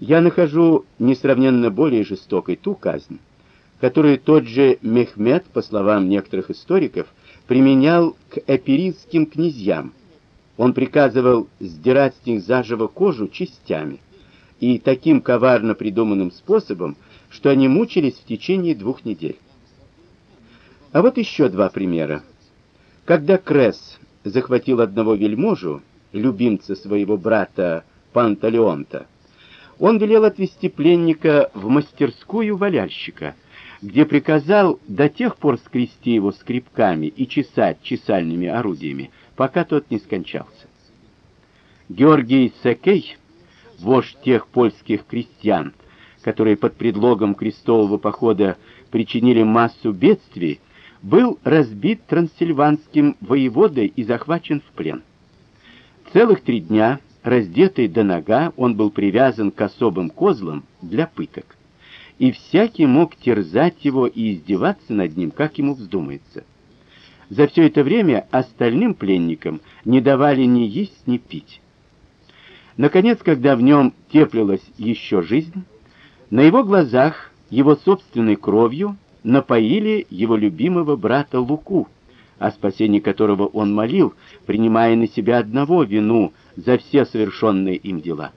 Я нахожу несравненно более жестокой ту казнь, которую тот же Мехмед, по словам некоторых историков, применял к эпиритским князьям. Он приказывал сдирать с них заживо кожу частями, и таким коварно придуманным способом, что они мучились в течение двух недель. А вот еще два примера. Когда Кресс захватил одного вельможу, любимца своего брата Панталеонта, он велел отвезти пленника в мастерскую валяльщика, где приказал до тех пор скрести его скребками и чесать чесальными орудиями, пока тот не скончался. Георгий Секей, вождь тех польских крестьян, которые под предлогом крестового похода причинили массу бедствий, был разбит трансильванским воеводой и захвачен в плен. Целых три дня, раздетый до нога, он был привязан к особым козлам для пыток, и всякий мог терзать его и издеваться над ним, как ему вздумается. За все это время остальным пленникам не давали ни есть, ни пить. Наконец, когда в нем теплилась еще жизнь, на его глазах, его собственной кровью, напоили его любимого брата Луку, о спасении которого он молил, принимая на себя одного вину за все совершенные им дела.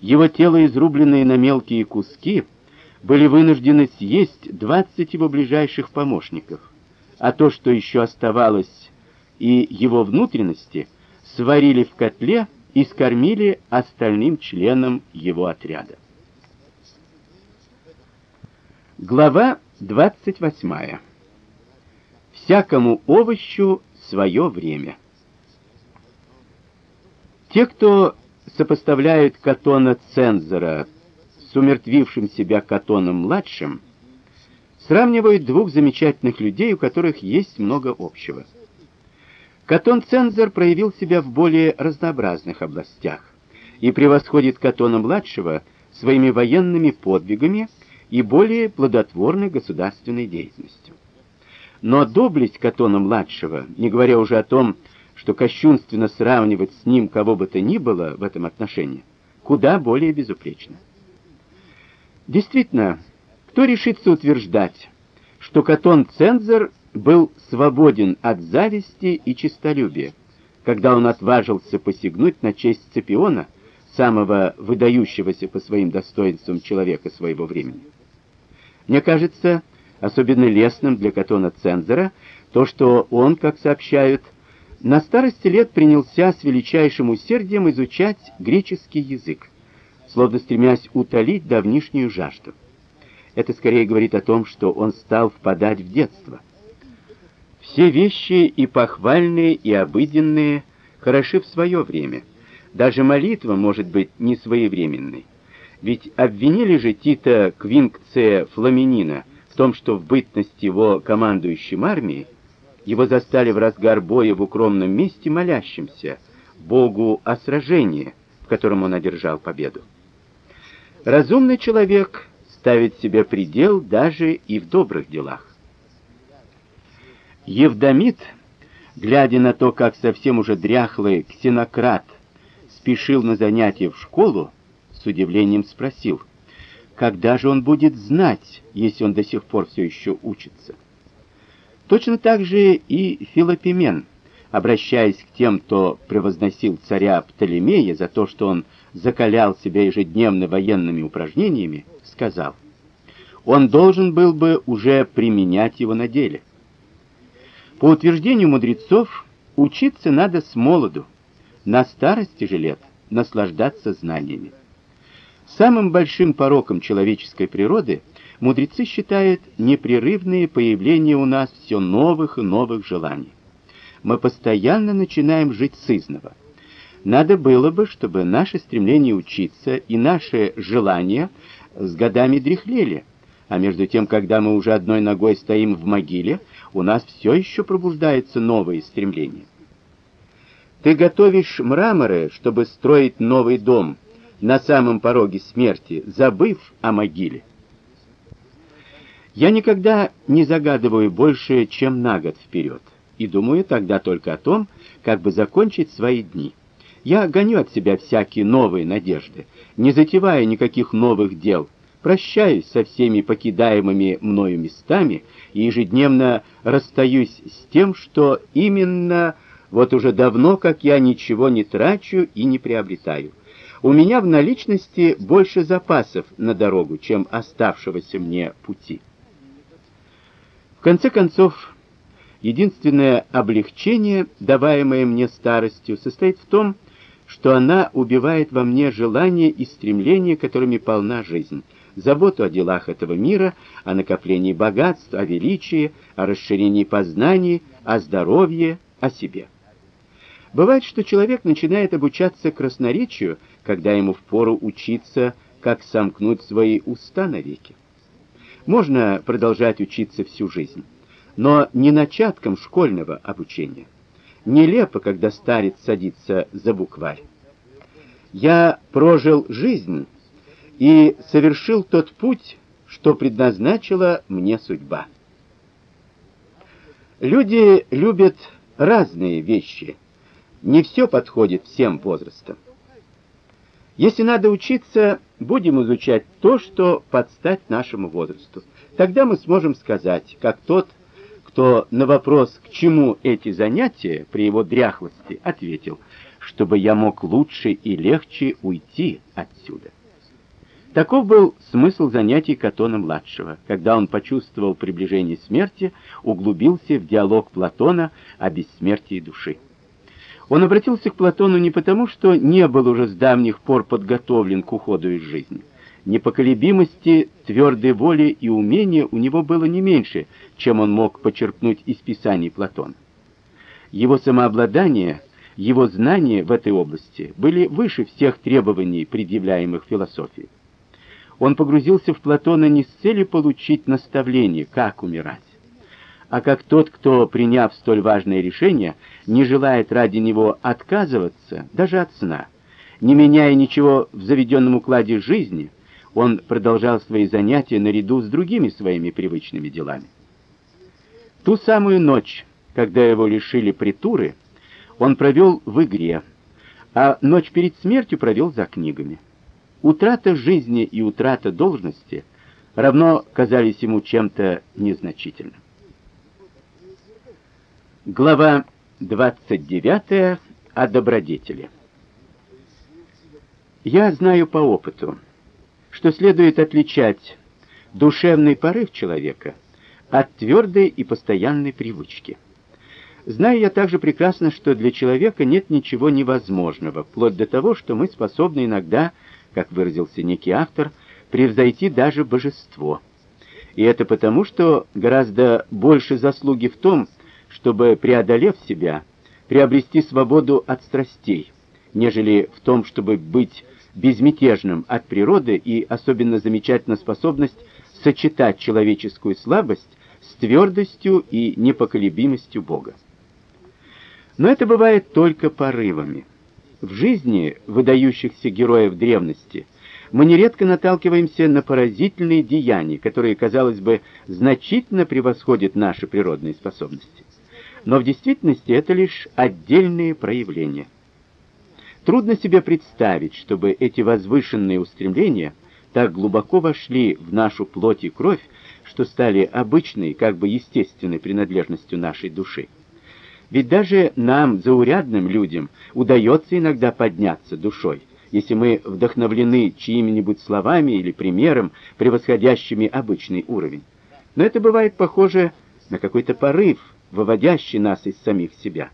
Его тело, изрубленное на мелкие куски, были вынуждены съесть двадцать его ближайших помощников, а то, что еще оставалось, и его внутренности, сварили в котле и скормили остальным членам его отряда. Глава 28. Всякому овощу свое время. Те, кто сопоставляют Катона Цензора с умертвившим себя Катоном младшим, сравнивают двух замечательных людей, у которых есть много общего. Катон Цензор проявил себя в более разнообразных областях и превосходит Катона младшего своими военными подвигами и более плодотворной государственной деятельностью. Но доблесть Катона-младшего, не говоря уже о том, что кощунственно сравнивать с ним кого бы то ни было в этом отношении, куда более безупречна. Действительно, кто решится утверждать, что Катон-цензор был свободен от зависти и честолюбия, когда он отважился посягнуть на честь Сципиона, самого выдающегося по своим достоинствам человека своего времени? Мне кажется, особенно лестным для Катона Цензора то, что он, как сообщают, на старости лет принялся с величайшим усердием изучать греческий язык, словно стремясь утолить давнишнюю жажду. Это скорее говорит о том, что он стал впадать в детство. Все вещи и похвальные, и обыденные хороши в свое время. Даже молитва может быть не своевременной. Ведь обвинили же Тита Квинкция Фламинина в том, что в бытность его командующим армией его застали в разгар боя в укромном месте молящимся Богу о сражении, в котором он одержал победу. Разумный человек ставит себе предел даже и в добрых делах. Евдамит, глядя на то, как совсем уже дряхлый ксенократ спешил на занятия в школу, с удивлением спросил, когда же он будет знать, если он до сих пор все еще учится? Точно так же и Филопимен, обращаясь к тем, кто превозносил царя Птолемея за то, что он закалял себя ежедневно военными упражнениями, сказал, он должен был бы уже применять его на деле. По утверждению мудрецов, учиться надо с молоду, на старости же лет наслаждаться знаниями. Самым большим пороком человеческой природы мудрецы считают непрерывное появление у нас все новых и новых желаний. Мы постоянно начинаем жить сызново. Надо было бы, чтобы наше стремление учиться и наши желания с годами дряхлели, а между тем, когда мы уже одной ногой стоим в могиле, у нас все еще пробуждаются новые стремления. Ты готовишь мраморы, чтобы строить новый дом, на самом пороге смерти, забыв о могиле. Я никогда не загадываю больше, чем на год вперед, и думаю тогда только о том, как бы закончить свои дни. Я гоню от себя всякие новые надежды, не затевая никаких новых дел, прощаюсь со всеми покидаемыми мною местами и ежедневно расстаюсь с тем, что именно вот уже давно, как я ничего не трачу и не приобретаю. У меня в наличности больше запасов на дорогу, чем оставшегося мне пути. В конце концов, единственное облегчение, даваемое мне старостью, состоит в том, что она убивает во мне желания и стремления, которыми полна жизнь, заботу о делах этого мира, о накоплении богатств, о величии, о расширении познаний, о здоровье, о себе. Бывает, что человек начинает обучаться красноречию, когда ему впору учиться, как сомкнуть свои уста навеки. Можно продолжать учиться всю жизнь, но не начатком школьного обучения. Нелепо, когда старец садится за букварь. Я прожил жизнь и совершил тот путь, что предназначила мне судьба. Люди любят разные вещи. Не все подходит всем возрастам. Если надо учиться, будем изучать то, что подстать нашему возрасту. Тогда мы сможем сказать, как тот, кто на вопрос, к чему эти занятия при его дряхлости, ответил, чтобы я мог лучше и легче уйти отсюда. Таков был смысл занятий Катона-младшего. Когда он почувствовал приближение смерти, углубился в диалог Платона о бессмертии души. Он обратился к Платону не потому, что не был уже с давних пор подготовлен к уходу из жизни. Непоколебимости, твердой воли и умения у него было не меньше, чем он мог почерпнуть из писаний Платона. Его самообладание, его знания в этой области были выше всех требований, предъявляемых философией. Он погрузился в Платона не с целью получить наставление, как умирать, а как тот, кто, приняв столь важное решение, не желает ради него отказываться даже от сна. Не меняя ничего в заведенном укладе жизни, он продолжал свои занятия наряду с другими своими привычными делами. Ту самую ночь, когда его лишили притуры, он провел в игре, а ночь перед смертью провел за книгами. Утрата жизни и утрата должности равно казались ему чем-то незначительным. Глава 29 о добродетели. Я знаю по опыту, что следует отличать душевный порыв человека от твердой и постоянной привычки. Знаю я также прекрасно, что для человека нет ничего невозможного, вплоть до того, что мы способны иногда, как выразился некий автор, превзойти даже божество. И это потому, что гораздо больше заслуги в том, чтобы, преодолев себя, приобрести свободу от страстей, нежели в том, чтобы быть безмятежным от природы и особенно замечательна способность сочетать человеческую слабость с твердостью и непоколебимостью Бога. Но это бывает только порывами. В жизни выдающихся героев древности мы нередко наталкиваемся на поразительные деяния, которые, казалось бы, значительно превосходят наши природные способности но в действительности это лишь отдельные проявления. Трудно себе представить, чтобы эти возвышенные устремления так глубоко вошли в нашу плоть и кровь, что стали обычной, как бы естественной принадлежностью нашей души. Ведь даже нам, заурядным людям, удается иногда подняться душой, если мы вдохновлены чьими-нибудь словами или примером, превосходящими обычный уровень. Но это бывает похоже на какой-то порыв, выводящий нас из самих себя.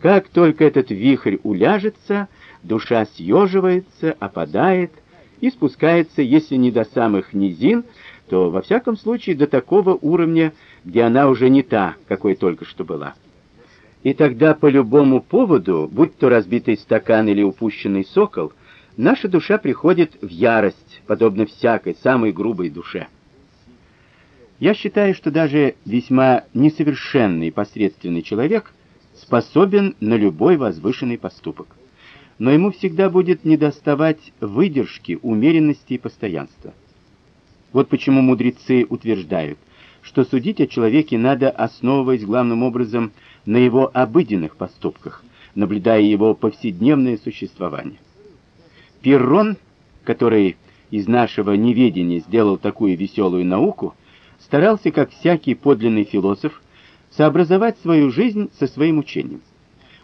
Как только этот вихрь уляжется, душа съеживается, опадает и спускается, если не до самых низин, то во всяком случае до такого уровня, где она уже не та, какой только что была. И тогда по любому поводу, будь то разбитый стакан или упущенный сокол, наша душа приходит в ярость, подобно всякой самой грубой душе. Я считаю, что даже весьма несовершенный и посредственный человек способен на любой возвышенный поступок. Но ему всегда будет недоставать выдержки, умеренности и постоянства. Вот почему мудрецы утверждают, что судить о человеке надо, основываясь главным образом на его обыденных поступках, наблюдая его повседневное существование. Перрон, который из нашего неведения сделал такую веселую науку, старался, как всякий подлинный философ, сообразовать свою жизнь со своим учением.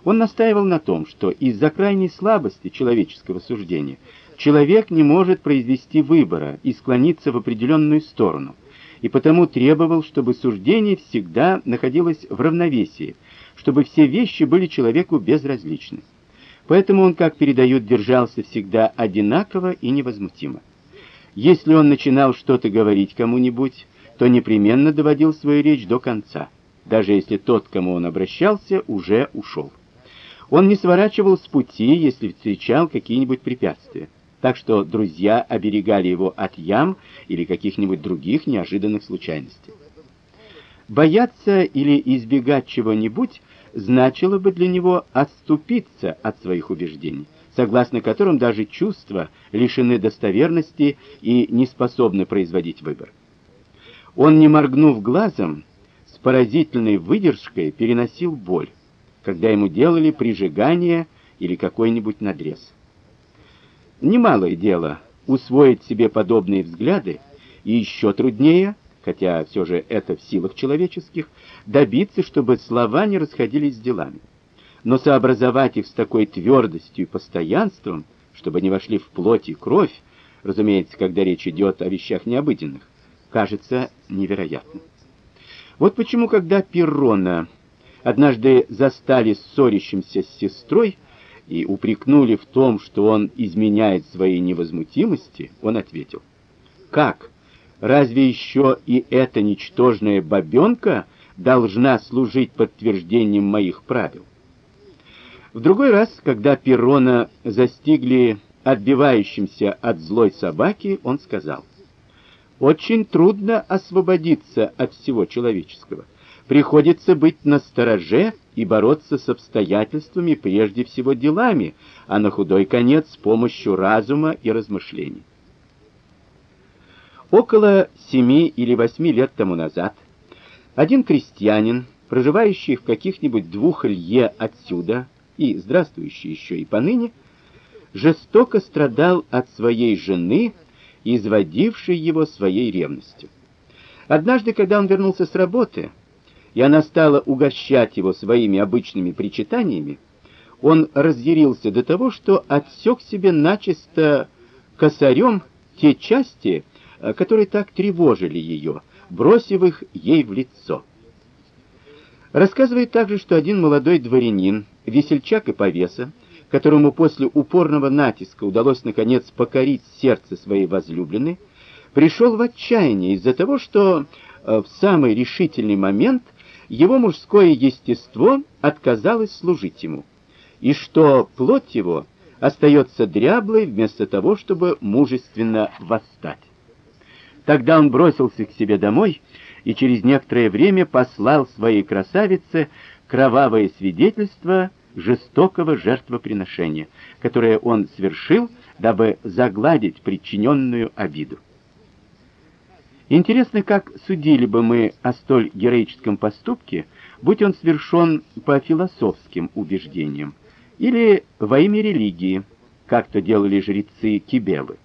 Он настаивал на том, что из-за крайней слабости человеческого суждения человек не может произвести выбора и склониться в определенную сторону, и потому требовал, чтобы суждение всегда находилось в равновесии, чтобы все вещи были человеку безразличны. Поэтому он, как передают, держался всегда одинаково и невозмутимо. Если он начинал что-то говорить кому-нибудь, то непременно доводил свою речь до конца, даже если тот, к кому он обращался, уже ушел. Он не сворачивал с пути, если встречал какие-нибудь препятствия. Так что друзья оберегали его от ям или каких-нибудь других неожиданных случайностей. Бояться или избегать чего-нибудь значило бы для него отступиться от своих убеждений, согласно которым даже чувства лишены достоверности и не способны производить выбор. Он, не моргнув глазом, с поразительной выдержкой переносил боль, когда ему делали прижигание или какой-нибудь надрез. Немалое дело усвоить себе подобные взгляды, и еще труднее, хотя все же это в силах человеческих, добиться, чтобы слова не расходились с делами. Но сообразовать их с такой твердостью и постоянством, чтобы они вошли в плоть и кровь, разумеется, когда речь идет о вещах необыденных, кажется невероятным. Вот почему, когда Перрона однажды застали ссорящимся с сестрой и упрекнули в том, что он изменяет своей невозмутимости, он ответил: "Как? Разве еще и эта ничтожная бабенка должна служить подтверждением моих правил?" В другой раз, когда Перрона застигли отбивающимся от злой собаки, он сказал: очень трудно освободиться от всего человеческого. Приходится быть настороже и бороться с обстоятельствами, прежде всего делами, а на худой конец с помощью разума и размышлений. Около семи или восьми лет тому назад один крестьянин, проживающий в каких-нибудь двух лье отсюда и здравствующий еще и поныне, жестоко страдал от своей жены, изводившей его своей ревностью. Однажды, когда он вернулся с работы, и она стала угощать его своими обычными причитаниями, он разъярился до того, что отсек себе начисто косарем те части, э, которые так тревожили ее, бросив их ей в лицо. Рассказывает также, что один молодой дворянин, весельчак и повеса, которому после упорного натиска удалось наконец покорить сердце своей возлюбленной, пришел в отчаяние из-за того, что э, в самый решительный момент его мужское естество отказалось служить ему, и что плоть его остается дряблой вместо того, чтобы мужественно восстать. Тогда он бросился к себе домой и через некоторое время послал своей красавице кровавое свидетельство жестокого жертвоприношения, которое он совершил, дабы загладить причиненную обиду. Интересно, как судили бы мы о столь героическом поступке, будь он совершен по философским убеждениям или во имя религии, как то делали жрецы Кибелы.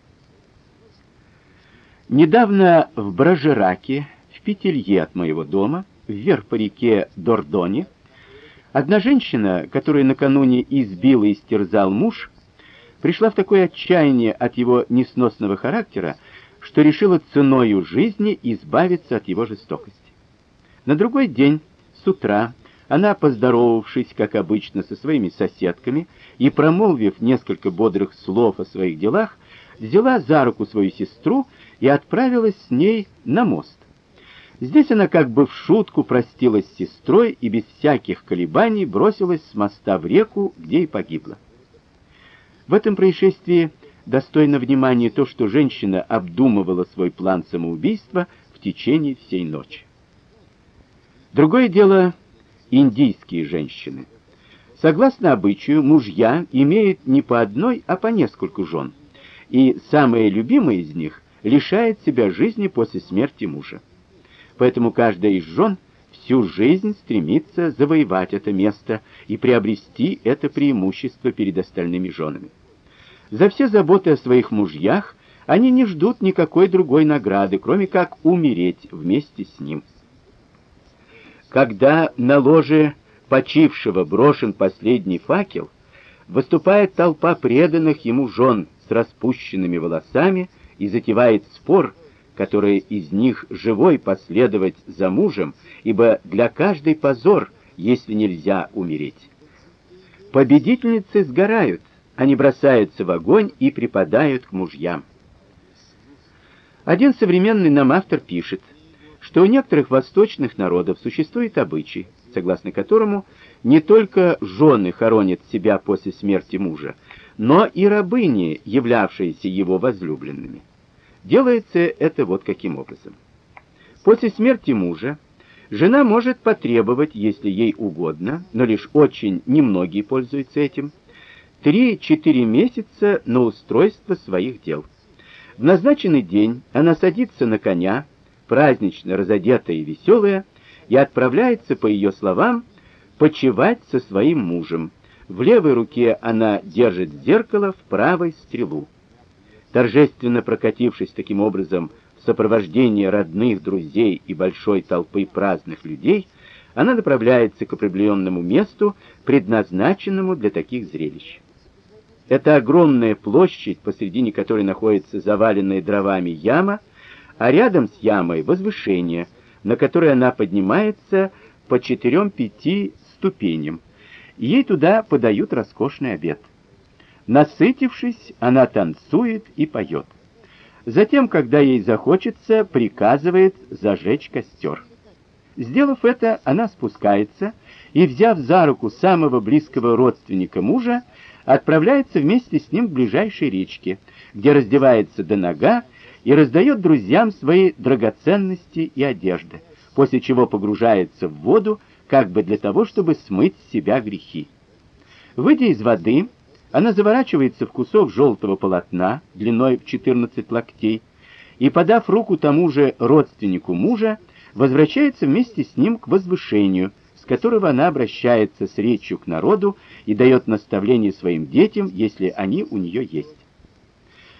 Недавно в Бражераке, в пяти от моего дома, вверх по реке Дордоне, Одна женщина, которую накануне избил и истерзал муж, пришла в такое отчаяние от его несносного характера, что решила ценой жизни избавиться от его жестокости. На другой день, с утра, она, поздоровавшись, как обычно, со своими соседками и промолвив несколько бодрых слов о своих делах, взяла за руку свою сестру и отправилась с ней на мост. Здесь она как бы в шутку простилась с сестрой и без всяких колебаний бросилась с моста в реку, где и погибла. В этом происшествии достойно внимания то, что женщина обдумывала свой план самоубийства в течение всей ночи. Другое дело индийские женщины. Согласно обычаю, мужья имеют не по одной, а по нескольку жен, и самая любимая из них лишает себя жизни после смерти мужа поэтому каждая из жен всю жизнь стремится завоевать это место и приобрести это преимущество перед остальными женами. За все заботы о своих мужьях они не ждут никакой другой награды, кроме как умереть вместе с ним. Когда на ложе почившего брошен последний факел, выступает толпа преданных ему жен с распущенными волосами и затевает спор, который из них живой последовать за мужем, ибо для каждой позор, если нельзя умереть. Победительницы сгорают, они бросаются в огонь и припадают к мужьям. Один современный нам автор пишет, что у некоторых восточных народов существует обычай, согласно которому не только жены хоронят себя после смерти мужа, но и рабыни, являвшиеся его возлюбленными. Делается это вот каким образом. После смерти мужа жена может потребовать, если ей угодно, но лишь очень немногие пользуются этим, 3-4 месяца на устройство своих дел. В назначенный день она садится на коня, празднично разодетая и веселая, и отправляется, по ее словам, почивать со своим мужем. В левой руке она держит зеркало, в правой стрелу. Торжественно прокатившись таким образом в сопровождении родных, друзей и большой толпы праздных людей, она направляется к определенному месту, предназначенному для таких зрелищ. Это огромная площадь, посредине которой находится заваленная дровами яма, а рядом с ямой возвышение, на которое она поднимается по четырем-пяти ступеням. Ей туда подают роскошный обед. Насытившись, она танцует и поет. Затем, когда ей захочется, приказывает зажечь костер. Сделав это, она спускается и, взяв за руку самого близкого родственника мужа, отправляется вместе с ним к ближайшей речке, где раздевается до нога и раздает друзьям свои драгоценности и одежды, после чего погружается в воду, как бы для того, чтобы смыть с себя грехи. Выйдя из воды, она заворачивается в кусок желтого полотна длиной в 14 локтей и, подав руку тому же родственнику мужа, возвращается вместе с ним к возвышению, с которого она обращается с речью к народу и дает наставление своим детям, если они у нее есть.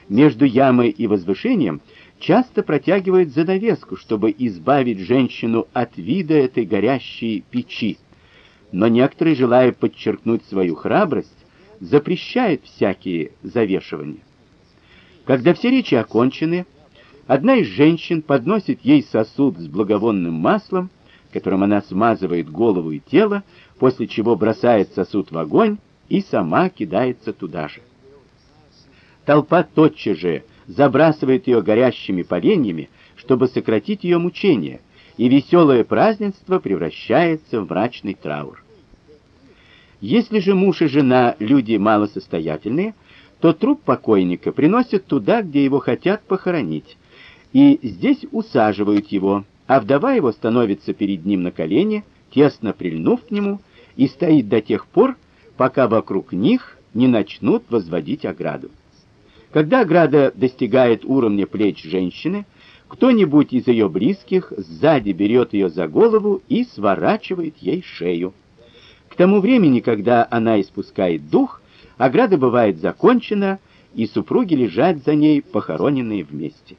Между ямой и возвышением часто протягивают занавеску, чтобы избавить женщину от вида этой горящей печи. Но некоторые, желая подчеркнуть свою храбрость, запрещают всякие завешивания. Когда все речи окончены, одна из женщин подносит ей сосуд с благовонным маслом, которым она смазывает голову и тело, после чего бросает сосуд в огонь и сама кидается туда же. Толпа тотчас же забрасывает ее горящими поленьями, чтобы сократить ее мучения, и веселое празднество превращается в мрачный траур. Если же муж и жена люди малосостоятельные, то труп покойника приносят туда, где его хотят похоронить, и здесь усаживают его, а вдова его становится перед ним на колени, тесно прильнув к нему, и стоит до тех пор, пока вокруг них не начнут возводить ограду. Когда ограда достигает уровня плеч женщины, кто-нибудь из ее близких сзади берет ее за голову и сворачивает ей шею. Тому времени, когда она испускает дух, ограда бывает закончена, и супруги лежат за ней, похороненные вместе.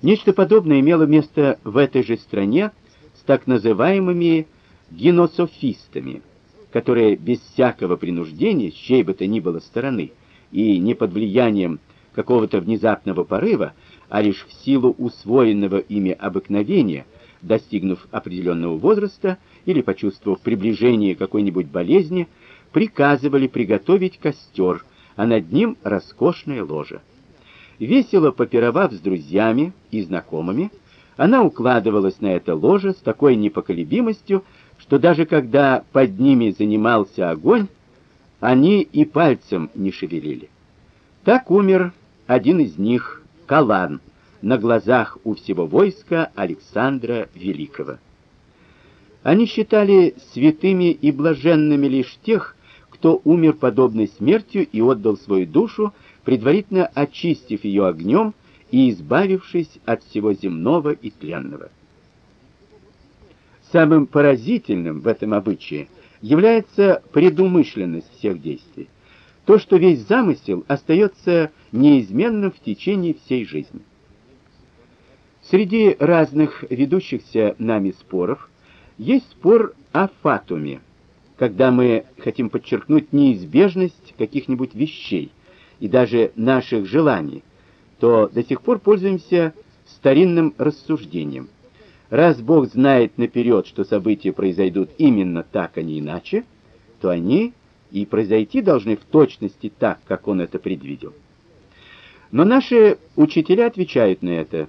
Нечто подобное имело место в этой же стране с так называемыми гинософистами, которые без всякого принуждения с чьей бы то ни было стороны и не под влиянием какого-то внезапного порыва, а лишь в силу усвоенного ими обыкновения, достигнув определенного возраста или почувствовав приближение какой-нибудь болезни, приказывали приготовить костер, а над ним роскошное ложе. Весело попировав с друзьями и знакомыми, она укладывалась на это ложе с такой непоколебимостью, что даже когда под ними занимался огонь, они и пальцем не шевелили. Так умер один из них, Калан, на глазах у всего войска Александра Великого. Они считали святыми и блаженными лишь тех, кто умер подобной смертью и отдал свою душу, предварительно очистив ее огнем и избавившись от всего земного и тленного. Самым поразительным в этом обычае является предумышленность всех действий. То, что весь замысел остается неизменным в течение всей жизни. Среди разных ведущихся нами споров есть спор о фатуме, когда мы хотим подчеркнуть неизбежность каких-нибудь вещей и даже наших желаний, то до сих пор пользуемся старинным рассуждением. Раз Бог знает наперед, что события произойдут именно так, а не иначе, то они и произойти должны в точности так, как Он это предвидел. Но наши учителя отвечают на это.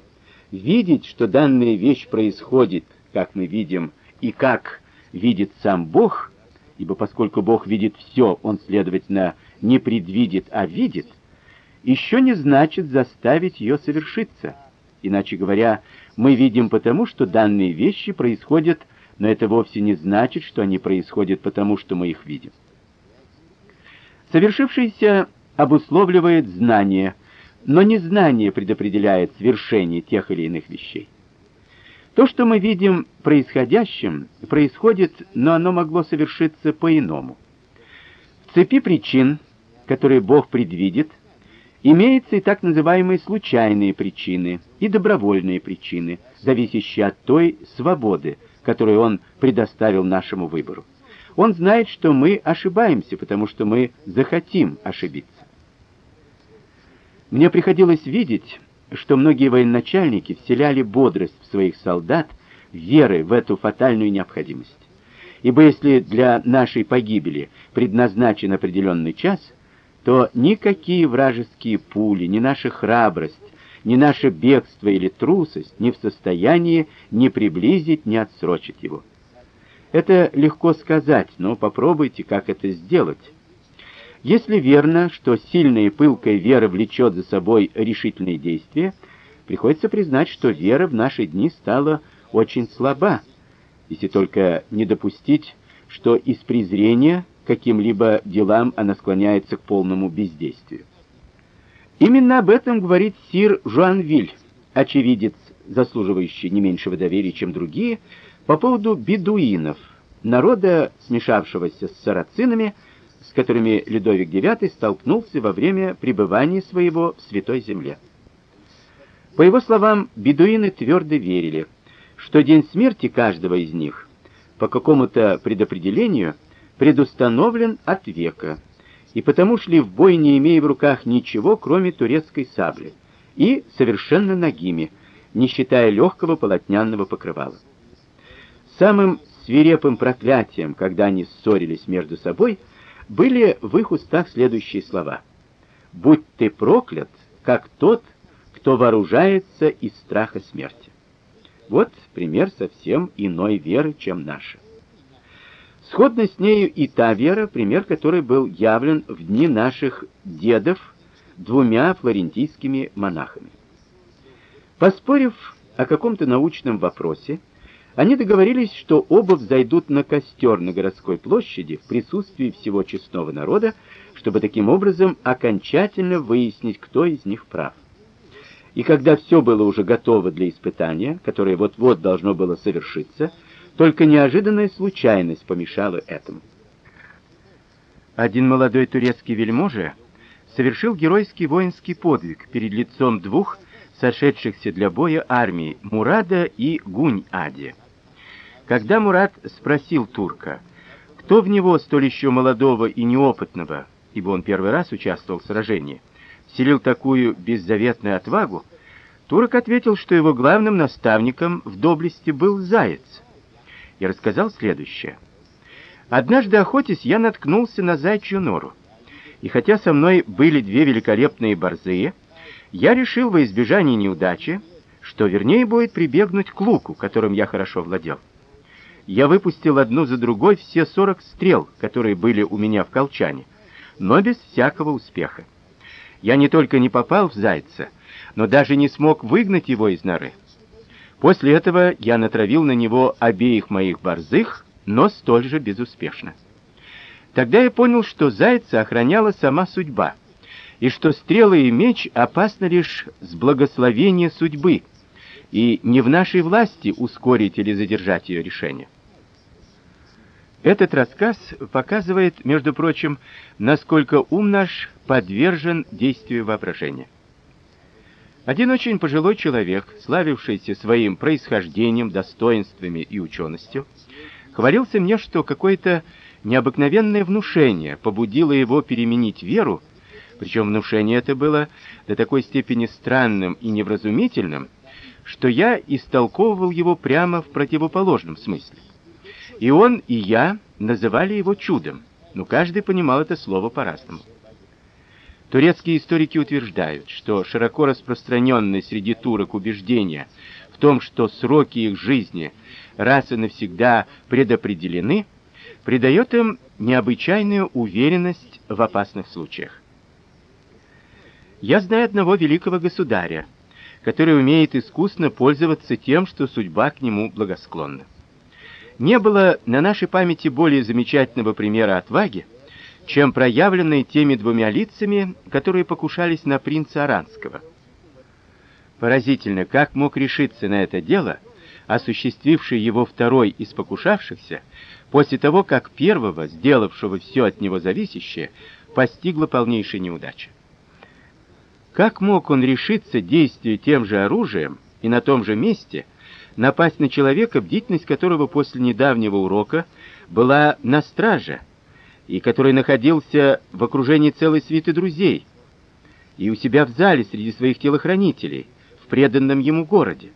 Видеть, что данная вещь происходит, как мы видим, и как видит сам Бог, ибо поскольку Бог видит все, Он, следовательно, не предвидит, а видит, еще не значит заставить ее совершиться. Иначе говоря, мы видим потому, что данные вещи происходят, но это вовсе не значит, что они происходят потому, что мы их видим. Совершившееся обусловливает знание, но не знание предопределяет свершение тех или иных вещей. То, что мы видим происходящим, происходит, но оно могло совершиться по-иному. В цепи причин, которые Бог предвидит, имеются и так называемые случайные причины, и добровольные причины, зависящие от той свободы, которую Он предоставил нашему выбору. Он знает, что мы ошибаемся, потому что мы захотим ошибиться. Мне приходилось видеть, что многие военачальники вселяли бодрость в своих солдат, веры в эту фатальную необходимость. Ибо если для нашей погибели предназначен определенный час, то никакие вражеские пули, ни наша храбрость, ни наше бегство или трусость не в состоянии ни приблизить, ни отсрочить его. Это легко сказать, но попробуйте, как это сделать. Если верно, что сильная и пылкая вера влечет за собой решительные действия, приходится признать, что вера в наши дни стала очень слаба, если только не допустить, что из презрения к каким-либо делам она склоняется к полному бездействию. Именно об этом говорит сир Жуанвиль, очевидец, заслуживающий не меньшего доверия, чем другие, по поводу бедуинов, народа, смешавшегося с сарацинами, с которыми Людовик IX столкнулся во время пребывания своего в Святой Земле. По его словам, бедуины твердо верили, что день смерти каждого из них по какому-то предопределению предустановлен от века, и потому шли в бой, не имея в руках ничего, кроме турецкой сабли, и совершенно нагими, не считая легкого полотняного покрывала. Самым свирепым проклятием, когда они ссорились между собой, были в их устах следующие слова: "Будь ты проклят, как тот, кто вооружается из страха смерти". Вот пример совсем иной веры, чем наша. Сходно с нею и та вера, пример которой был явлен в дни наших дедов двумя флорентийскими монахами. Поспорив о каком-то научном вопросе, они договорились, что оба взойдут на костер на городской площади в присутствии всего честного народа, чтобы таким образом окончательно выяснить, кто из них прав. И когда все было уже готово для испытания, которое вот-вот должно было совершиться, только неожиданная случайность помешала этому. Один молодой турецкий вельможа совершил геройский воинский подвиг перед лицом двух сошедшихся для боя армий Мурада и Гунь-Ади. Когда Мурат спросил турка, кто в него столь еще молодого и неопытного, ибо он первый раз участвовал в сражении, вселил такую беззаветную отвагу, турок ответил, что его главным наставником в доблести был заяц. И рассказал следующее. Однажды охотясь, я наткнулся на зайчью нору. И хотя со мной были две великолепные борзые, я решил во избежание неудачи, что вернее будет прибегнуть к луку, которым я хорошо владел я выпустил одну за другой все сорок стрел, которые были у меня в колчане, но без всякого успеха. Я не только не попал в зайца, но даже не смог выгнать его из норы. После этого я натравил на него обеих моих борзых, но столь же безуспешно. Тогда я понял, что зайца охраняла сама судьба, и что стрелы и меч опасны лишь с благословения судьбы, и не в нашей власти ускорить или задержать ее решение. Этот рассказ показывает, между прочим, насколько ум наш подвержен действию воображения. Один очень пожилой человек, славившийся своим происхождением, достоинствами и ученостью, хвалился мне, что какое-то необыкновенное внушение побудило его переменить веру, причем внушение это было до такой степени странным и невразумительным, что я истолковывал его прямо в противоположном смысле. И он, и я называли его чудом, но каждый понимал это слово по-разному. Турецкие историки утверждают, что широко распространенное среди турок убеждение в том, что сроки их жизни раз и навсегда предопределены, придает им необычайную уверенность в опасных случаях. Я знаю одного великого государя, который умеет искусно пользоваться тем, что судьба к нему благосклонна. Не было на нашей памяти более замечательного примера отваги, чем проявленный теми двумя лицами, которые покушались на принца Аранского. Поразительно, как мог решиться на это дело, осуществивший его второй из покушавшихся, после того, как первого, сделавшего все от него зависящее, постигла полнейшая неудача. Как мог он решиться, действуя тем же оружием и на том же месте, напасть на человека, бдительность которого после недавнего урока была на страже, и который находился в окружении целой свиты друзей, и у себя в зале среди своих телохранителей, в преданном ему городе.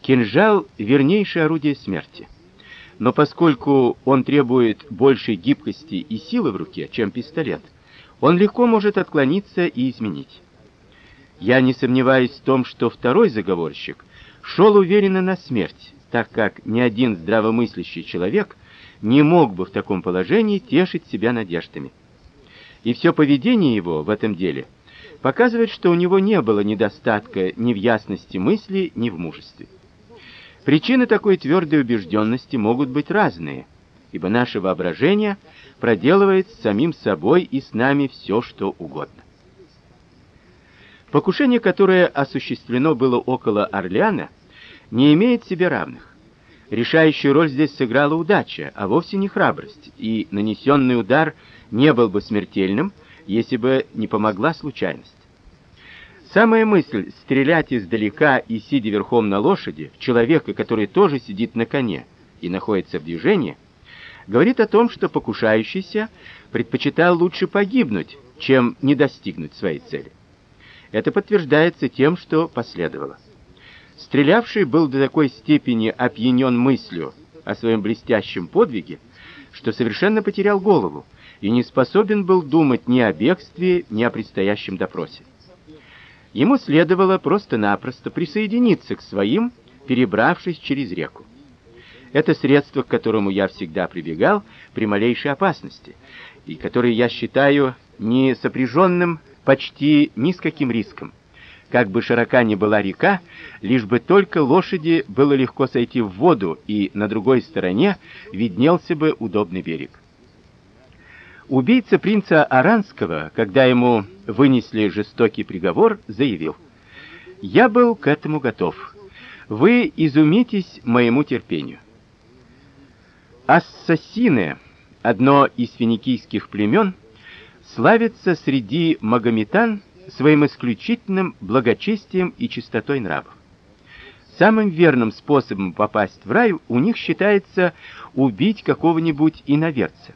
Кинжал — вернейшее орудие смерти. Но поскольку он требует большей гибкости и силы в руке, чем пистолет, он легко может отклониться и изменить. Я не сомневаюсь в том, что второй заговорщик шел уверенно на смерть, так как ни один здравомыслящий человек — не мог бы в таком положении тешить себя надеждами. И все поведение его в этом деле показывает, что у него не было недостатка ни в ясности мысли, ни в мужестве. Причины такой твердой убежденности могут быть разные, ибо наше воображение проделывает с самим собой и с нами все, что угодно. Покушение, которое осуществлено было около Орлеана, не имеет себе равных. Решающую роль здесь сыграла удача, а вовсе не храбрость, и нанесенный удар не был бы смертельным, если бы не помогла случайность. Самая мысль стрелять издалека и сидя верхом на лошади в человека, который тоже сидит на коне и находится в движении, говорит о том, что покушающийся предпочитал лучше погибнуть, чем не достигнуть своей цели. Это подтверждается тем, что последовало. Стрелявший был до такой степени опьянен мыслью о своем блестящем подвиге, что совершенно потерял голову и не способен был думать ни о бегстве, ни о предстоящем допросе. Ему следовало просто-напросто присоединиться к своим, перебравшись через реку. Это средство, к которому я всегда прибегал при малейшей опасности, и которое я считаю не сопряженным почти ни с каким риском. Как бы широка ни была река, лишь бы только лошади было легко сойти в воду, и на другой стороне виднелся бы удобный берег. Убийца принца Аранского, когда ему вынесли жестокий приговор, заявил: "Я был к этому готов. Вы изумитесь моему терпению". Ассасины, одно из финикийских племен, славится среди магометан своим исключительным благочестием и чистотой нравов. Самым верным способом попасть в рай у них считается убить какого-нибудь иноверца.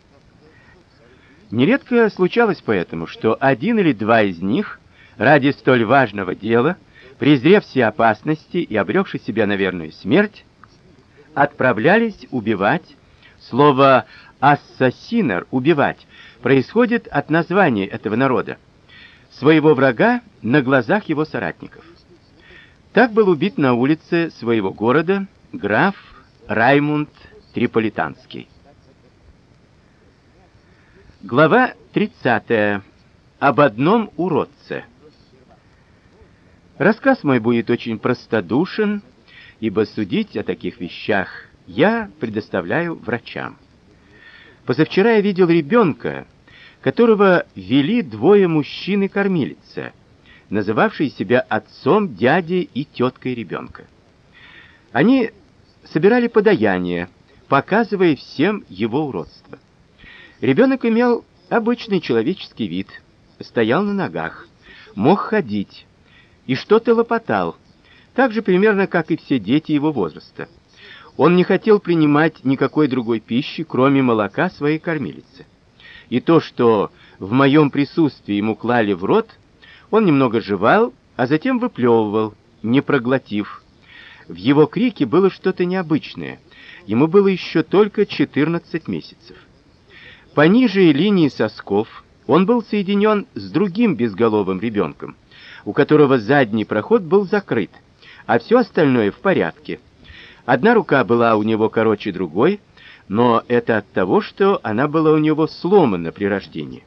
Нередко случалось поэтому, что один или два из них ради столь важного дела, презрев все опасности и обрекши себя на верную смерть, отправлялись убивать. Слово ассасинер убивать происходит от названия этого народа своего врага на глазах его соратников. Так был убит на улице своего города граф Раймунд Триполитанский. Глава 30. Об одном уродце. Рассказ мой будет очень простодушен, ибо судить о таких вещах я предоставляю врачам. Позавчера я видел ребенка, которого вели двое мужчин и кормилица, называвший себя отцом, дядей и теткой ребенка. Они собирали подаяние, показывая всем его уродство. Ребенок имел обычный человеческий вид, стоял на ногах, мог ходить и что-то лопотал, так же примерно как и все дети его возраста. Он не хотел принимать никакой другой пищи, кроме молока своей кормилицы. И то, что в моем присутствии ему клали в рот, он немного жевал, а затем выплевывал, не проглотив. В его крике было что-то необычное. Ему было еще только 14 месяцев. Пониже линии сосков он был соединен с другим безголовым ребенком, у которого задний проход был закрыт, а все остальное в порядке. Одна рука была у него короче другой, но это от того, что она была у него сломана при рождении.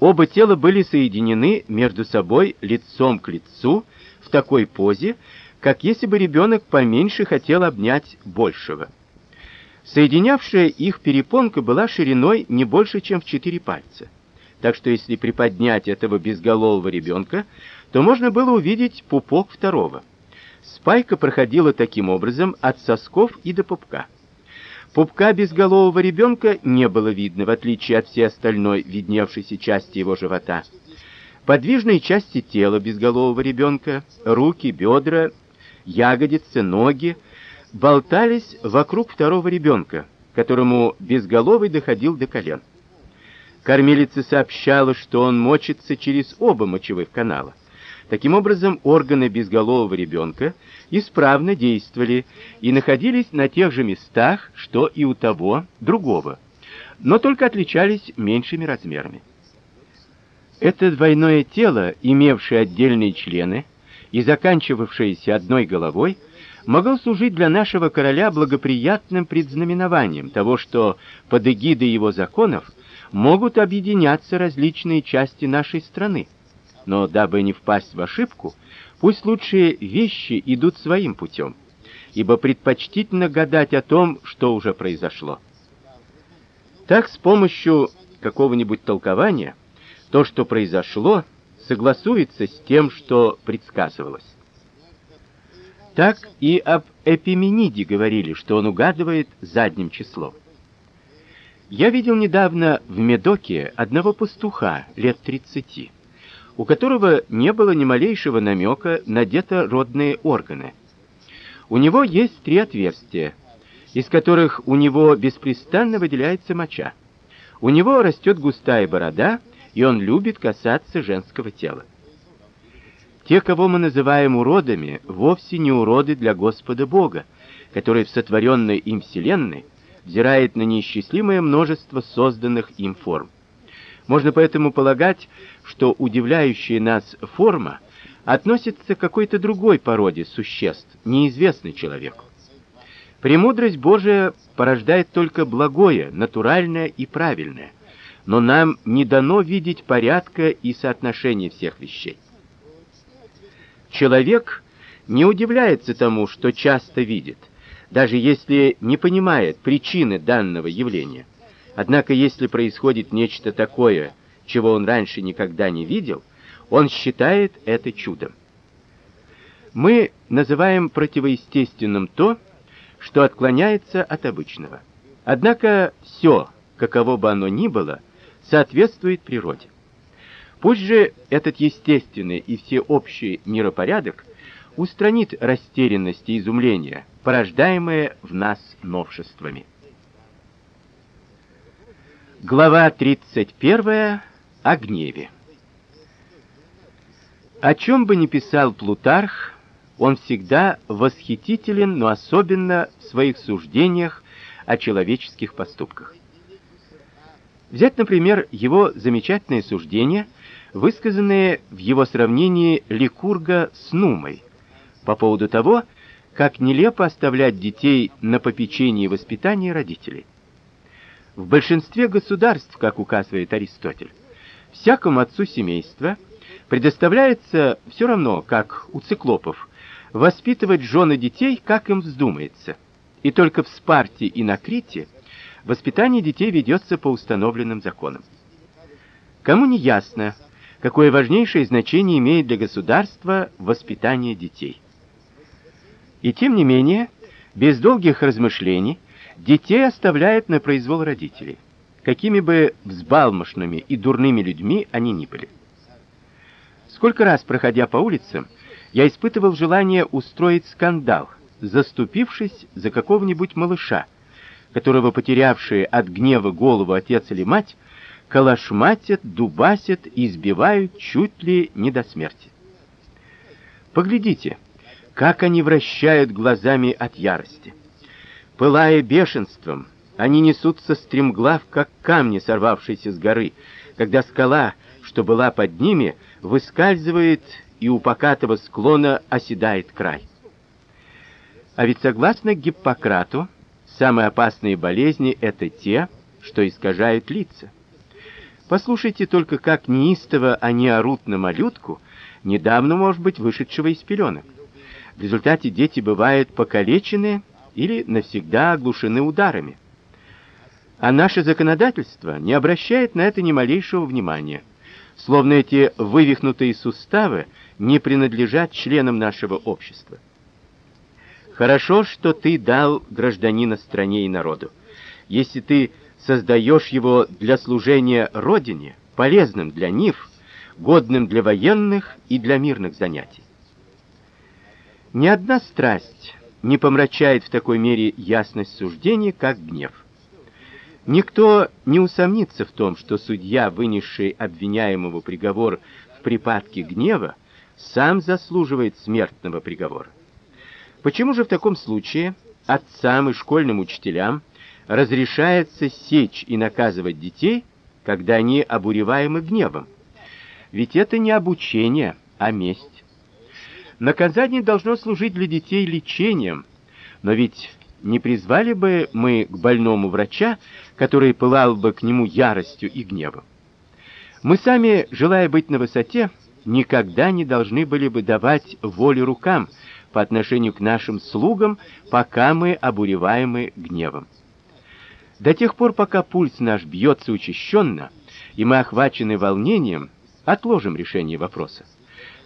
Оба тела были соединены между собой лицом к лицу в такой позе, как если бы ребенок поменьше хотел обнять большего. Соединявшая их перепонка была шириной не больше, чем в четыре пальца. Так что если приподнять этого безголового ребенка, то можно было увидеть пупок второго. Спайка проходила таким образом от сосков и до пупка. Пупка безголового ребенка не было видно, в отличие от всей остальной видневшейся части его живота. Подвижные части тела безголового ребенка, руки, бедра, ягодицы, ноги болтались вокруг второго ребенка, которому безголовый доходил до колен. Кормилица сообщала, что он мочится через оба мочевых канала. Таким образом, органы безголового ребенка исправно действовали и находились на тех же местах, что и у того другого, но только отличались меньшими размерами. Это двойное тело, имевшее отдельные члены и заканчивавшееся одной головой, могло служить для нашего короля благоприятным предзнаменованием того, что под эгидой его законов могут объединяться различные части нашей страны но дабы не впасть в ошибку, пусть лучшие вещи идут своим путем, ибо предпочтительно гадать о том, что уже произошло. Так с помощью какого-нибудь толкования то, что произошло, согласуется с тем, что предсказывалось. Так и об Эпимениде говорили, что он угадывает задним числом. Я видел недавно в Медоке одного пастуха лет тридцати у которого не было ни малейшего намека на детородные органы. У него есть три отверстия, из которых у него беспрестанно выделяется моча. У него растет густая борода, и он любит касаться женского тела. Те, кого мы называем уродами, вовсе не уроды для Господа Бога, который в сотворенной им вселенной взирает на неисчислимое множество созданных им форм. Можно поэтому полагать, что удивляющая нас форма относится к какой-то другой породе существ, неизвестной человеку. Премудрость Божия порождает только благое, натуральное и правильное, но нам не дано видеть порядка и соотношения всех вещей. Человек не удивляется тому, что часто видит, даже если не понимает причины данного явления. Однако, если происходит нечто такое, чего он раньше никогда не видел, он считает это чудом. Мы называем противоестественным то, что отклоняется от обычного. Однако все, каково бы оно ни было, соответствует природе. Пусть же этот естественный и всеобщий миропорядок устранит растерянность и изумление, порождаемые в нас новшествами. Глава 31 о гневе. О чем бы ни писал Плутарх, он всегда восхитителен, но особенно в своих суждениях о человеческих поступках. Взять, например, его замечательные суждения, высказанные в его сравнении Ликурга с Нумой по поводу того, как нелепо оставлять детей на попечении и воспитании родителей. В большинстве государств, как указывает Аристотель, всякому отцу семейства предоставляется все равно, как у циклопов, воспитывать жены детей, как им вздумается. И только в Спарте и на Крите воспитание детей ведется по установленным законам. Кому не ясно, какое важнейшее значение имеет для государства воспитание детей. И тем не менее, без долгих размышлений детей оставляют на произвол родителей, какими бы взбалмошными и дурными людьми они ни были. Сколько раз, проходя по улицам, я испытывал желание устроить скандал, заступившись за какого-нибудь малыша, которого потерявшие от гнева голову отец или мать калашматят, дубасят и избивают чуть ли не до смерти. Поглядите, как они вращают глазами от ярости. Пылая бешенством, они несутся стремглав, как камни, сорвавшиеся с горы, когда скала, что была под ними, выскальзывает и у покатого склона оседает край. А ведь согласно Гиппократу, самые опасные болезни это те, что искажают лица. Послушайте только, как неистово они орут на малютку, недавно, может быть, вышедшего из пеленок. В результате дети бывают покалечены или навсегда оглушены ударами. А наше законодательство не обращает на это ни малейшего внимания, словно эти вывихнутые суставы не принадлежат членам нашего общества. Хорошо, что ты дал гражданина стране и народу. Если ты создаешь его для служения родине, полезным для нив, годным для военных и для мирных занятий. Ни одна страсть не помрачает в такой мере ясность суждения, как гнев. Никто не усомнится в том, что судья, вынесший обвиняемому приговор в припадке гнева, сам заслуживает смертного приговора. Почему же в таком случае отцам и школьным учителям разрешается сечь и наказывать детей, когда они обуреваемы гневом. Ведь это не обучение, а месть. Наказание должно служить для детей лечением, но ведь не призвали бы мы к больному врача, который пылал бы к нему яростью и гневом. Мы сами, желая быть на высоте, никогда не должны были бы давать волю рукам по отношению к нашим слугам, пока мы обуреваемы гневом. До тех пор, пока пульс наш бьется учащенно, и мы охвачены волнением, отложим решение вопроса.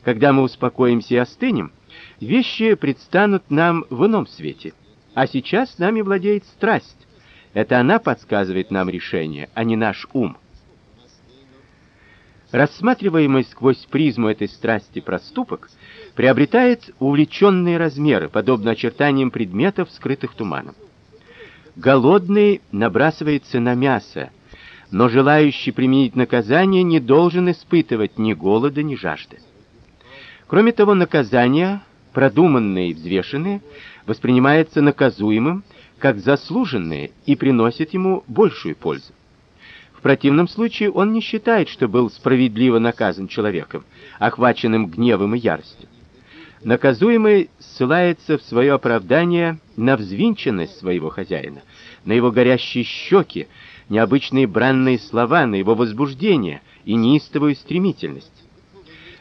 Когда мы успокоимся и остынем, вещи предстанут нам в ином свете. А сейчас нами владеет страсть. Это она подсказывает нам решение, а не наш ум. Рассматриваемый сквозь призму этой страсти проступок приобретает увлеченные размеры, подобно очертаниям предметов, скрытых туманом. Голодный набрасывается на мясо, но желающий применить наказание не должен испытывать ни голода, ни жажды. Кроме того, наказание, продуманное и взвешенное, воспринимается наказуемым как заслуженное и приносит ему большую пользу. В противном случае он не считает, что был справедливо наказан человеком, охваченным гневом и яростью. Наказуемый ссылается в свое оправдание на взвинченность своего хозяина, на его горящие щеки, необычные бранные слова, на его возбуждение и неистовую стремительность.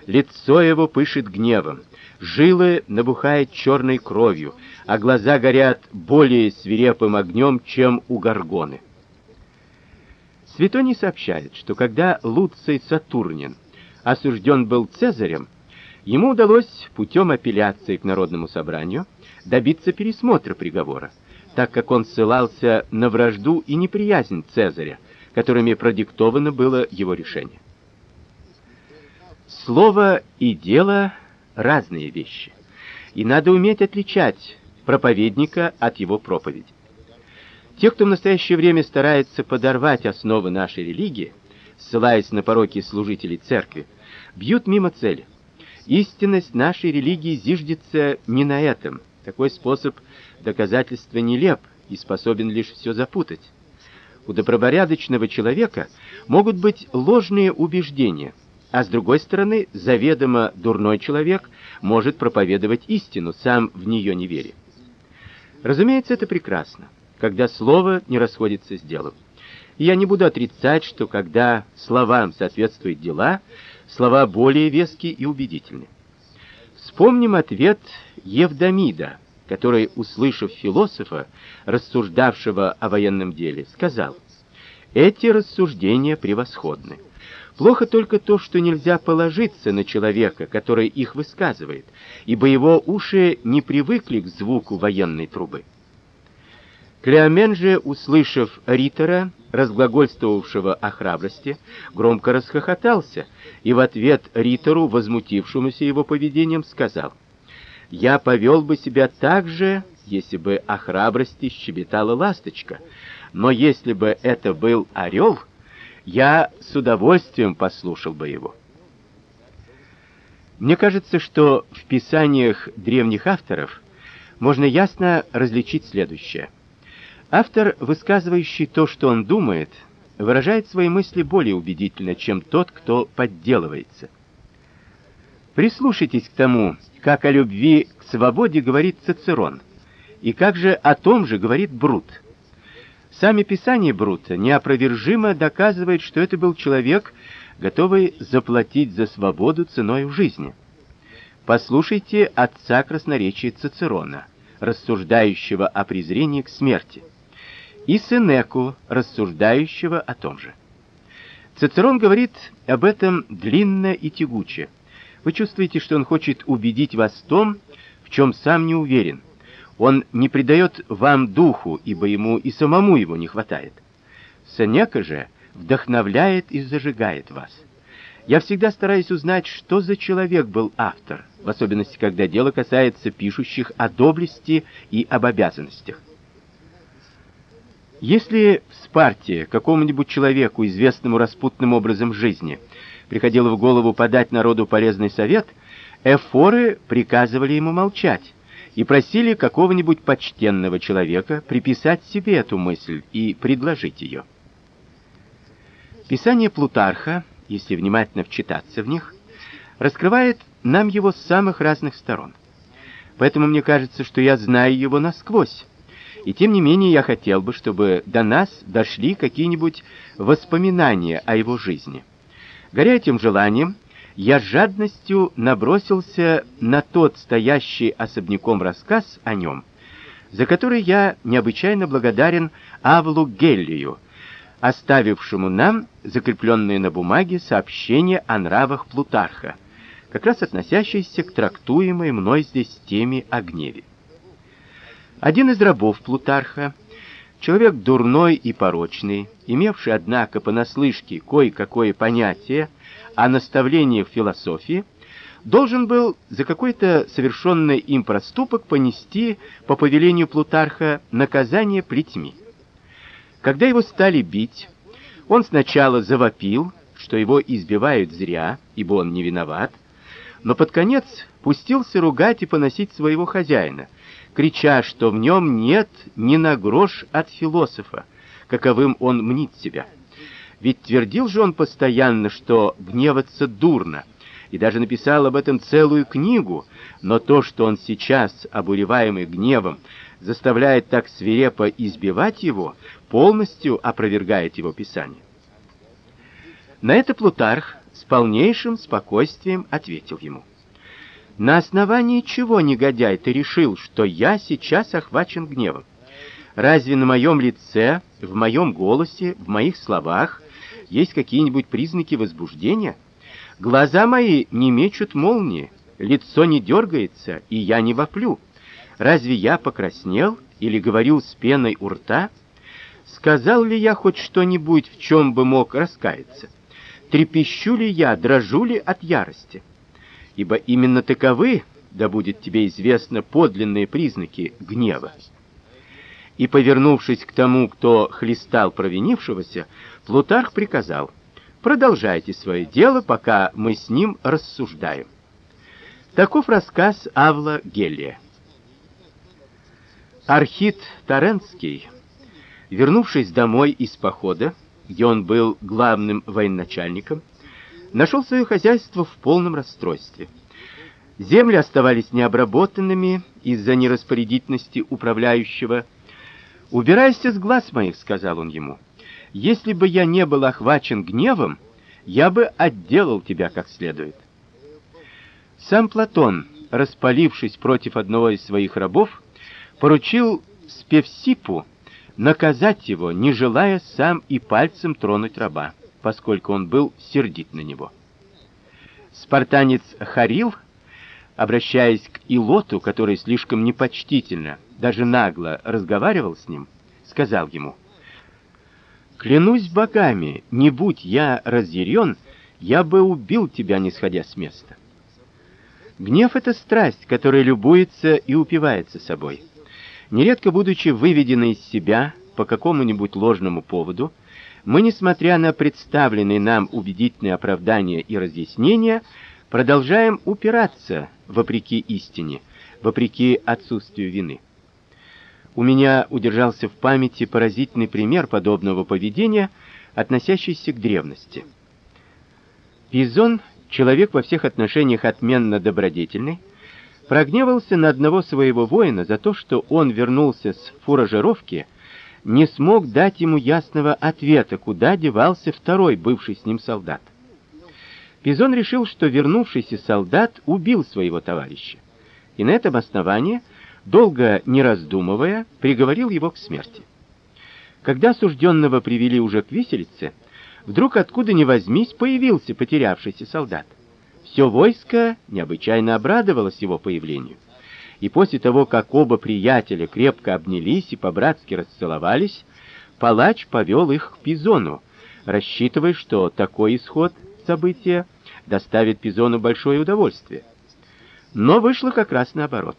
Лицо его пышет гневом, жилы набухают черной кровью, а глаза горят более свирепым огнем, чем у горгоны. Светоний сообщает, что когда Луций Сатурнин осужден был Цезарем, Ему удалось путем апелляции к Народному собранию добиться пересмотра приговора, так как он ссылался на вражду и неприязнь Цезаря, которыми продиктовано было его решение. Слово и дело разные вещи, и надо уметь отличать проповедника от его проповеди. Те, кто в настоящее время старается подорвать основы нашей религии, ссылаясь на пороки служителей церкви, бьют мимо цели. Истинность нашей религии зиждется не на этом. Такой способ доказательства нелеп и способен лишь все запутать. У добропорядочного человека могут быть ложные убеждения, а с другой стороны, заведомо дурной человек может проповедовать истину, сам в нее не веря. Разумеется, это прекрасно, когда слово не расходится с делом. Я не буду отрицать, что когда словам соответствуют дела, слова более веские и убедительны. Вспомним ответ Евдамида, который, услышав философа, рассуждавшего о военном деле, сказал: "Эти рассуждения превосходны. Плохо только то, что нельзя положиться на человека, который их высказывает, ибо его уши не привыкли к звуку военной трубы. Клеомен же, услышав ритора, разглагольствовавшего о храбрости, громко расхохотался и в ответ ритору, возмутившемуся его поведением, сказал: "Я повел бы себя так же, если бы о храбрости щебетала ласточка, но если бы это был орел, я с удовольствием послушал бы его". Мне кажется, что в писаниях древних авторов можно ясно различить следующее: Автор, высказывающий то, что он думает, выражает свои мысли более убедительно, чем тот, кто подделывается. Прислушайтесь к тому, как о любви к свободе говорит Цицерон, и как же о том же говорит Брут. Сами писания Брута неопровержимо доказывают, что это был человек, готовый заплатить за свободу ценой жизни. Послушайте отца красноречия Цицерона, рассуждающего о презрении к смерти и Сенеку, рассуждающего о том же. Цицерон говорит об этом длинно и тягуче. Вы чувствуете, что он хочет убедить вас в том, в чем сам не уверен. Он не придает вам духу, ибо ему и самому его не хватает. Сенека же вдохновляет и зажигает вас. Я всегда стараюсь узнать, что за человек был автор, в особенности, когда дело касается пишущих о доблести и об обязанностях. Если в Спарте какому-нибудь человеку, известному распутным образом жизни, приходило в голову подать народу полезный совет, эфоры приказывали ему молчать и просили какого-нибудь почтенного человека приписать себе эту мысль и предложить ее. Писание Плутарха, если внимательно вчитаться в них, раскрывает нам его с самых разных сторон. Поэтому мне кажется, что я знаю его насквозь и тем не менее я хотел бы, чтобы до нас дошли какие-нибудь воспоминания о его жизни. Горя этим желанием, я с жадностью набросился на тот стоящий особняком рассказ о нем, за который я необычайно благодарен Авлу Геллию, оставившему нам закрепленное на бумаге сообщение о нравах Плутарха, как раз относящееся к трактуемой мной здесь теме о гневе. Один из рабов Плутарха, человек дурной и порочный, имевший однако понаслышке кое-какое понятие о наставлениях философии, должен был за какой-то совершенный им проступок понести по повелению Плутарха наказание плетьми. Когда его стали бить, он сначала завопил, что его избивают зря, ибо он не виноват, но под конец пустился ругать и поносить своего хозяина, крича, что в нем нет ни на грош от философа, каковым он мнит себя. Ведь твердил же он постоянно, что гневаться дурно, и даже написал об этом целую книгу, но то, что он сейчас, обуреваемый гневом, заставляет так свирепо избивать его, полностью опровергает его писание. На это Плутарх с полнейшим спокойствием ответил ему: на основании чего, негодяй, ты решил, что я сейчас охвачен гневом? Разве на моем лице, в моем голосе, в моих словах есть какие-нибудь признаки возбуждения? Глаза мои не мечут молнии, лицо не дергается, и я не воплю. Разве я покраснел или говорил с пеной у рта? Сказал ли я хоть что-нибудь, в чем бы мог раскаяться? Трепещу ли я, дрожу ли от ярости? ибо именно таковы, да будет тебе известно, подлинные признаки гнева. И повернувшись к тому, кто хлестал провинившегося, Плутарх приказал: "Продолжайте свое дело, пока мы с ним рассуждаем". Таков рассказ Авла Гелия. Архит Таренский, вернувшись домой из похода, где он был главным военачальником, нашел свое хозяйство в полном расстройстве. Земли оставались необработанными из-за нераспорядительности управляющего. "Убирайся с глаз моих", сказал он ему. "Если бы я не был охвачен гневом, я бы отделал тебя как следует". Сам Платон, распалившись против одного из своих рабов, поручил Спевсипу наказать его, не желая сам и пальцем тронуть раба. поскольку он был сердит на него. Спартанец Харил, обращаясь к Илоту, который слишком непочтительно, даже нагло разговаривал с ним, сказал ему: "Клянусь богами, не будь я разъярен, я бы убил тебя, не сходя с места". Гнев это страсть, которая любуется и упивается собой. Нередко будучи выведенной из себя по какому-нибудь ложному поводу, мы, несмотря на представленные нам убедительные оправдания и разъяснения, продолжаем упираться вопреки истине, вопреки отсутствию вины. У меня удержался в памяти поразительный пример подобного поведения, относящийся к древности. Пизон, человек во всех отношениях отменно добродетельный, прогневался на одного своего воина за то, что он вернулся с фуражировки не смог дать ему ясного ответа, куда девался второй бывший с ним солдат. Пизон решил, что вернувшийся солдат убил своего товарища, и на этом основании, долго не раздумывая, приговорил его к смерти. Когда осужденного привели уже к виселице, вдруг откуда ни возьмись появился потерявшийся солдат. Все войско необычайно обрадовалось его появлению и после того, как оба приятеля крепко обнялись и по-братски расцеловались, палач повел их к Пизону, рассчитывая, что такой исход события доставит Пизону большое удовольствие. Но вышло как раз наоборот.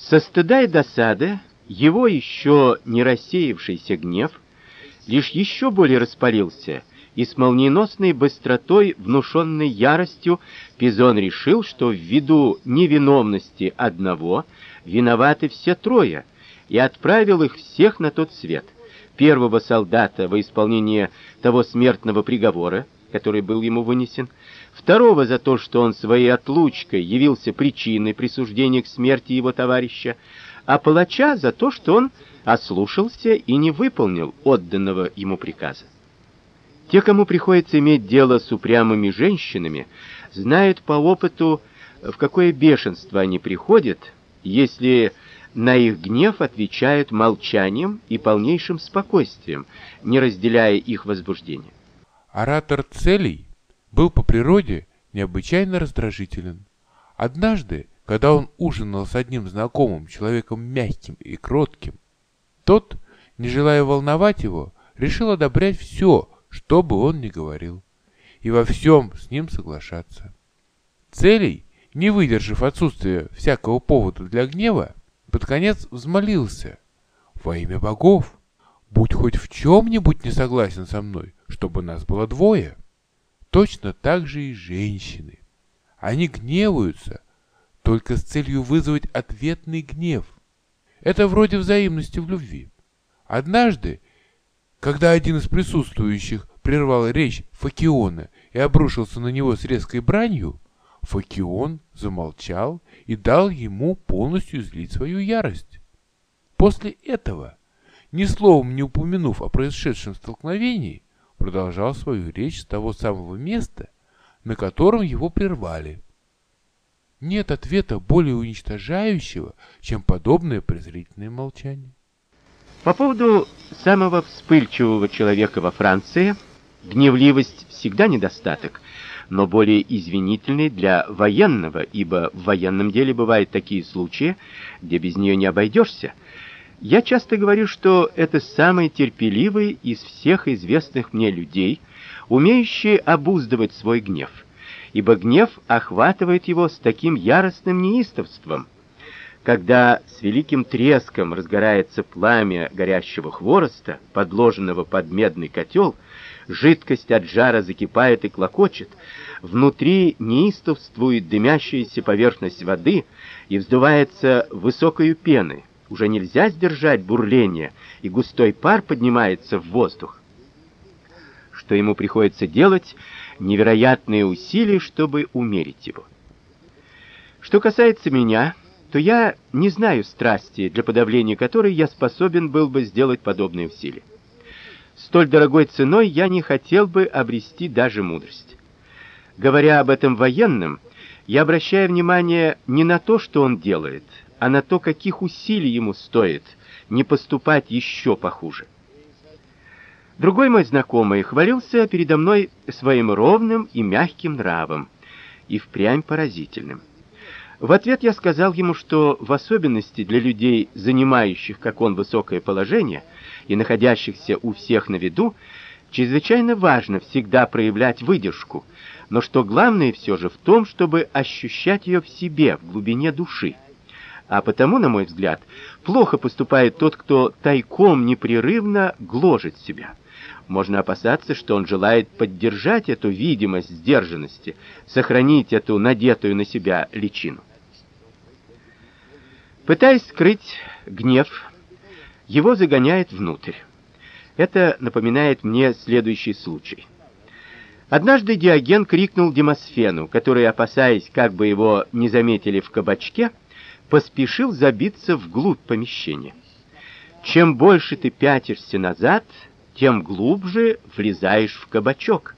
Со стыда и досады его еще не рассеявшийся гнев лишь еще более распалился и с молниеносной быстротой, внушенной яростью, Пизон решил, что ввиду невиновности одного виноваты все трое, и отправил их всех на тот свет. Первого солдата во исполнение того смертного приговора, который был ему вынесен, второго за то, что он своей отлучкой явился причиной присуждения к смерти его товарища, а палача за то, что он ослушался и не выполнил отданного ему приказа. Те, кому приходится иметь дело с упрямыми женщинами, знают по опыту, в какое бешенство они приходят, если на их гнев отвечают молчанием и полнейшим спокойствием, не разделяя их возбуждения. Оратор Целей был по природе необычайно раздражителен. Однажды, когда он ужинал с одним знакомым человеком мягким и кротким, тот, не желая волновать его, решил одобрять все, что бы он ни говорил, и во всем с ним соглашаться. Целей, не выдержав отсутствия всякого повода для гнева, под конец взмолился. «Во имя богов, будь хоть в чем-нибудь не согласен со мной, чтобы нас было двое». Точно так же и женщины. Они гневаются, только с целью вызвать ответный гнев. Это вроде взаимности в любви. Однажды когда один из присутствующих прервал речь Факиона и обрушился на него с резкой бранью, Факион замолчал и дал ему полностью излить свою ярость. После этого, ни словом не упомянув о происшедшем столкновении, продолжал свою речь с того самого места, на котором его прервали. Нет ответа более уничтожающего, чем подобное презрительное молчание. По поводу самого вспыльчивого человека во Франции, гневливость всегда недостаток, но более извинительный для военного, ибо в военном деле бывают такие случаи, где без нее не обойдешься. Я часто говорю, что это самый терпеливый из всех известных мне людей, умеющий обуздывать свой гнев, ибо гнев охватывает его с таким яростным неистовством – когда с великим треском разгорается пламя горящего хвороста, подложенного под медный котел, жидкость от жара закипает и клокочет, внутри неистовствует дымящаяся поверхность воды и вздувается высокою пеной. Уже нельзя сдержать бурление, и густой пар поднимается в воздух. Что ему приходится делать? Невероятные усилия, чтобы умерить его. Что касается меня, то я не знаю страсти, для подавления которой я способен был бы сделать подобные усилия. Столь дорогой ценой я не хотел бы обрести даже мудрость. Говоря об этом военном, я обращаю внимание не на то, что он делает, а на то, каких усилий ему стоит не поступать еще похуже. Другой мой знакомый хвалился передо мной своим ровным и мягким нравом, и впрямь поразительным. В ответ я сказал ему, что в особенности для людей, занимающих, как он, высокое положение и находящихся у всех на виду, чрезвычайно важно всегда проявлять выдержку, но что главное все же в том, чтобы ощущать ее в себе, в глубине души. А потому, на мой взгляд, плохо поступает тот, кто тайком непрерывно гложет себя. Можно опасаться, что он желает поддержать эту видимость сдержанности, сохранить эту надетую на себя личину. Пытаясь скрыть гнев, его загоняет внутрь. Это напоминает мне следующий случай. Однажды Диоген крикнул Демосфену, который, опасаясь, как бы его не заметили в кабачке, поспешил забиться вглубь помещения. Чем больше ты пятишься назад, тем глубже влезаешь в кабачок.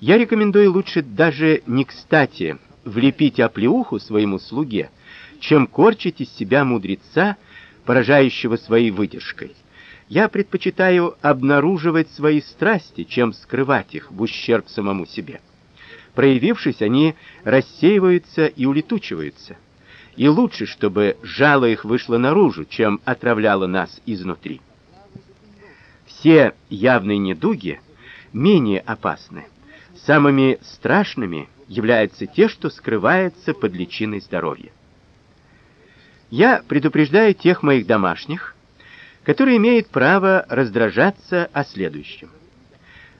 Я рекомендую лучше даже не кстати влепить оплеуху своему слуге, чем корчить из себя мудреца, поражающего своей выдержкой. Я предпочитаю обнаруживать свои страсти, чем скрывать их в ущерб самому себе. Проявившись, они рассеиваются и улетучиваются. И лучше, чтобы жало их вышло наружу, чем отравляло нас изнутри. Все явные недуги менее опасны. Самыми страшными являются те, что скрываются под личиной здоровья. Я предупреждаю тех моих домашних, которые имеют право раздражаться о следующем.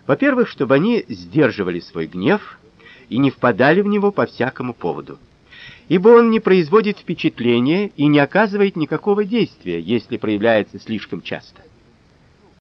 Во-первых, чтобы они сдерживали свой гнев и не впадали в него по всякому поводу. Ибо он не производит впечатления и не оказывает никакого действия, если проявляется слишком часто.